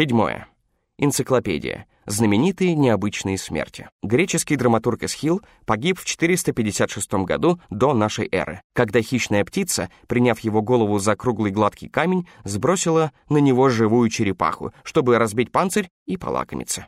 Седьмое. Энциклопедия. Знаменитые необычные смерти. Греческий драматург Эсхил погиб в 456 году до нашей эры, когда хищная птица, приняв его голову за круглый гладкий камень, сбросила на него живую черепаху, чтобы разбить панцирь и полакомиться.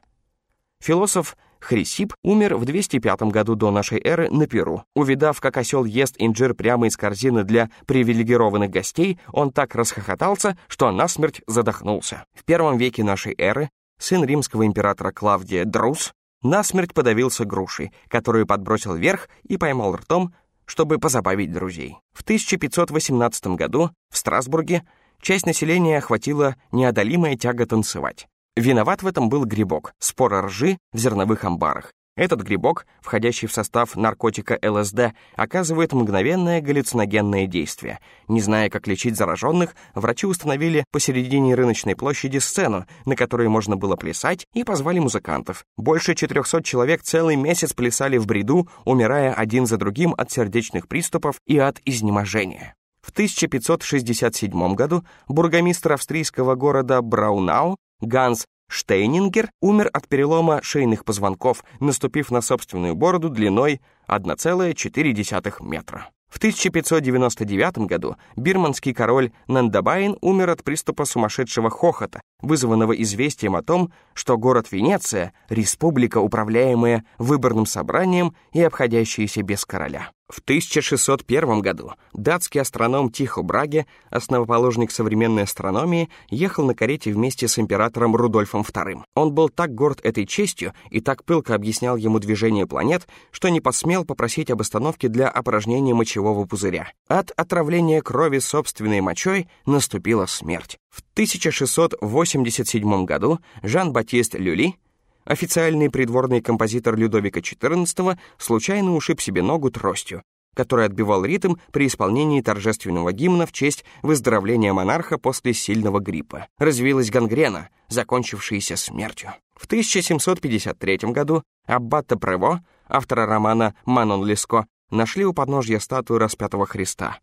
Философ Хрисип умер в 205 году до нашей эры на Перу. Увидав, как осел ест инжир прямо из корзины для привилегированных гостей, он так расхохотался, что насмерть задохнулся. В первом веке нашей эры сын римского императора Клавдия Друс насмерть подавился грушей, которую подбросил вверх и поймал ртом, чтобы позабавить друзей. В 1518 году в Страсбурге часть населения охватила неодолимая тяга танцевать. Виноват в этом был грибок, спора ржи в зерновых амбарах. Этот грибок, входящий в состав наркотика ЛСД, оказывает мгновенное галлюциногенное действие. Не зная, как лечить зараженных, врачи установили посередине рыночной площади сцену, на которой можно было плясать, и позвали музыкантов. Больше 400 человек целый месяц плясали в бреду, умирая один за другим от сердечных приступов и от изнеможения. В 1567 году бургомистр австрийского города Браунау Ганс Штейнингер умер от перелома шейных позвонков, наступив на собственную бороду длиной 1,4 метра. В 1599 году бирманский король Нандабайн умер от приступа сумасшедшего хохота, вызванного известием о том, что город Венеция — республика, управляемая выборным собранием и обходящаяся без короля. В 1601 году датский астроном Тихо Браге, основоположник современной астрономии, ехал на карете вместе с императором Рудольфом II. Он был так горд этой честью и так пылко объяснял ему движение планет, что не посмел попросить об остановке для опорожнения мочевого пузыря. От отравления крови собственной мочой наступила смерть. В 1687 году Жан-Батист Люли Официальный придворный композитор Людовика XIV случайно ушиб себе ногу тростью, который отбивал ритм при исполнении торжественного гимна в честь выздоровления монарха после сильного гриппа. Развилась гангрена, закончившаяся смертью. В 1753 году Аббата Прево, автора романа «Манон Леско», нашли у подножья статуи распятого Христа.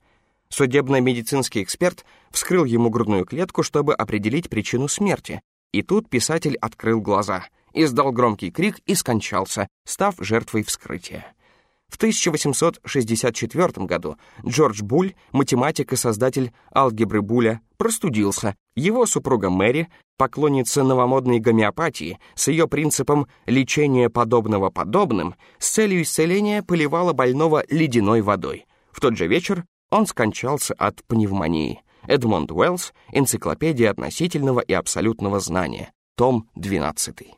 Судебно-медицинский эксперт вскрыл ему грудную клетку, чтобы определить причину смерти. И тут писатель открыл глаза — издал громкий крик и скончался, став жертвой вскрытия. В 1864 году Джордж Буль, математик и создатель алгебры Буля, простудился. Его супруга Мэри, поклонница новомодной гомеопатии, с ее принципом лечения подобного подобным, с целью исцеления поливала больного ледяной водой. В тот же вечер он скончался от пневмонии. Эдмонд Уэллс «Энциклопедия относительного и абсолютного знания», том 12.